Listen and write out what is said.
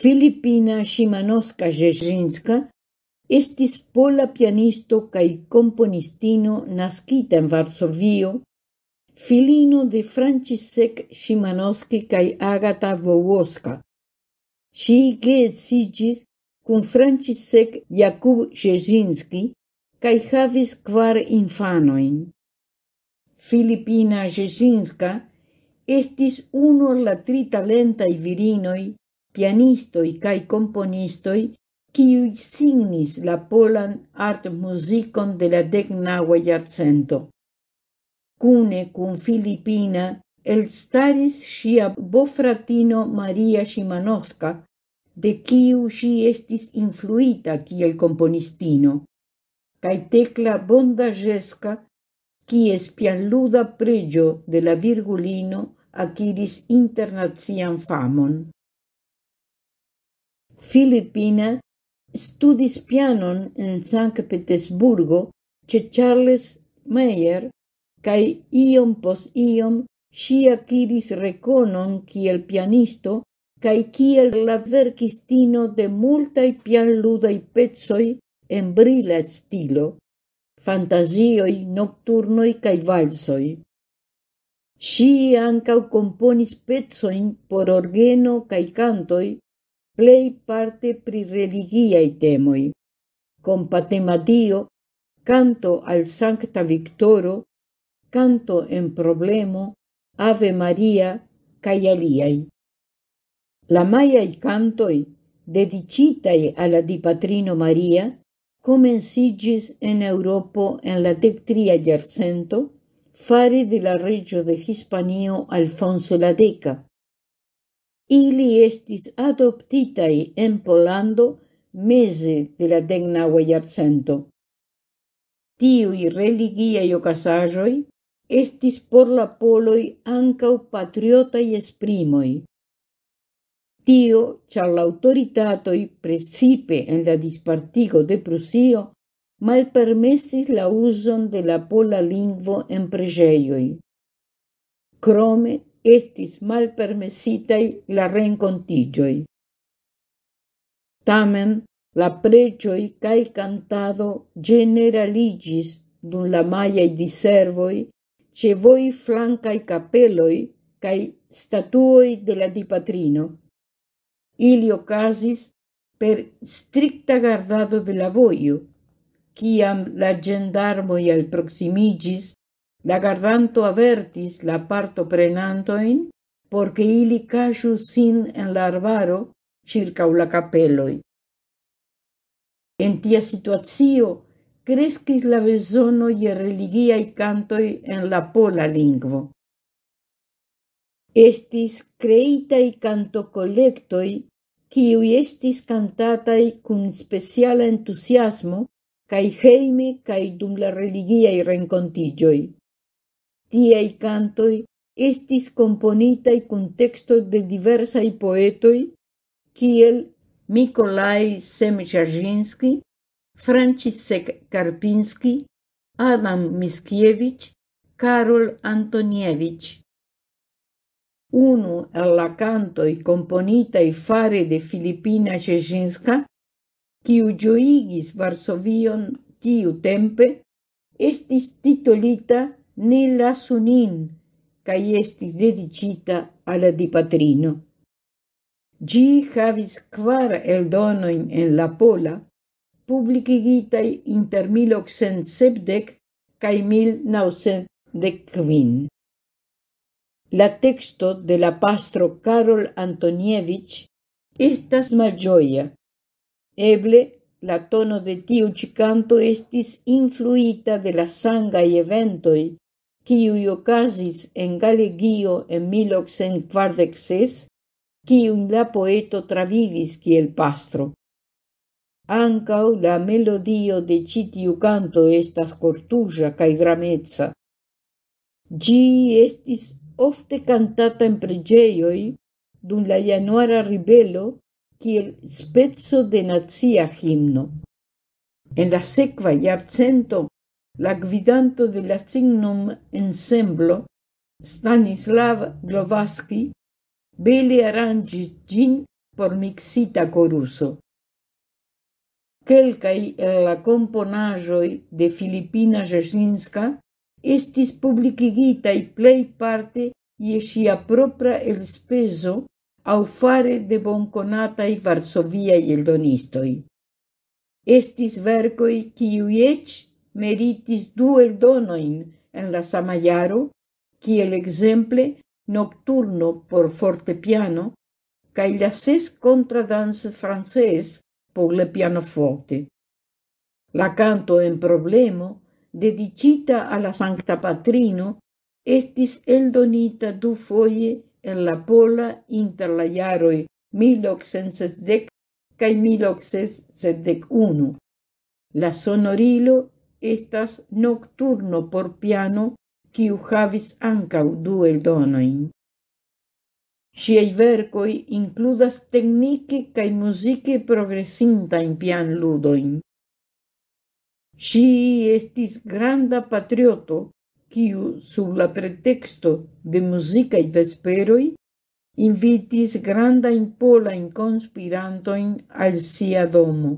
Filipina Szymanowska Jezinska estis pola pianisto kaj komponistino naskita en Varsovio, filino de Franciszek Szymanowski kaj Agata Wołoska. Ŝi geedziĝis kun Franciszek Jakub Jezinski kaj havis kvar infanojn. Filipina Jezinska estis uno la tri talentaj virinoj pianistoi cae componistoi qui signis la polan art musicon de la decnaua iarcento. Cune cum Filipina el staris sia bofratino Maria Shimanoska, de quiu si estis influita kiel componistino, cae tecla bondagesca, es pianluda pregio de la virgulino aciris internazian famon filipina, studis pianon en Sankt Petersburgo ce Charles Meyer, cae iom pos iom si aciris reconon kiel pianisto cae kiel la verkistino de multai pianludai pezoi en brila stilo, fantasioi, nocturnoi cae valsoi. Si ancau componis pezoin por orgeno cae cantoi plejparte pri religiaj temoj. Kompatema Dio, canto al sancta Viktoro, canto en problemo, Ave Maria kaj aliaj. La majaj cantoj, dediĉitaj al la Dipatrino Maria, comencigis en Eŭropo en la dektria jarcento fare de la reĝo de Hispanio Alfonso la Deka, Ili estis adoptitai en Polando mese de la deknaŭa iarcento. Tiui religiaj ocasajoi estis por la poloi ancau patriotai esprimoi. Tio, char l'autoritatoi precipe en la dispartigo de Prusio, malpermesis la uzon de la pola lingvo en pregeioi. Krome estis malpermesitai la rencontigioi. Tamen, la precioi cae cantado generaligis dun la maiai diservoi ce voi flancai capeloi cae statuoi de la dipatrino. Ili ocasis per stricta gardado de la voio, ciam la gendarmoi al proximigis La gardanto avertis la parto prenantoin porque ili casu sin en la arbaro circa la capelloi. En tia situazio crescis la besono je religiai cantoi en la pola lingvo. Estis creitai cantocolectoi quiui estis cantatai cun speciala entusiasmo cae heime cae dum la religiai rencontigioi. Tiei cantoi estis componitai cun tekstoj de diversai poetoi, kiel Mikolaj Semcharzinski, Franciszek Karpinski, Adam Mickiewicz, Karol Antoniewicz. Unu el la cantoi componitai fare de Filipina Ĉeĵinska, kiu gioigis Varsovion tiu tempe, estis titolita ne lasu nin, cae estis dedicita alla dipatrino. Gi havis kvar eldonoin en la pola, publicigitai inter 1870 cae 1915. La texto de la pastro Karol Antonievich estas malgioia. Eble la tono de tiu cicanto estis influita de la sangai eventoi kiui okazis en Galegio en 1846, quium la poeto travivis kiel pastro. Ancau la melodio de citiu canto estas cortuja cae dramezza. Gi estis ofte cantata en pregeioi dun la januara ribelo kiel spezzo de nazia himno. En la sequa iarcento la gvidanto de la Signum ensemblo, Stanislav Glovaski, bele aranĝis gin por mixita koruso. Quelcai el la componajoi de Filipina Jerzinska estis publikigitaj plejparte je sia propra elspezo au fare de bonconatai varsoviai eldonistoi. Estis vercoi kiuj eĉ meritis du eldonoin en la samaiaro, kiel exemple nocturno por fortepiano cae la ses contradans frances por le pianoforte. La canto en problemo, dedicita alla Sancta Patrino, estis eldonita du foie en la pola inter la iaroi 1870 cae 1871. La sonorilo estas nocturno por piano, quiu havis ancau du eldonoin. Siei vercoi includas tecnice cae musice progresintain pian ludoin. Si estis granda patrioto, quiu sub la pretexto de musicae vesperoi invitis granda in pola in conspirantoin al sia domo.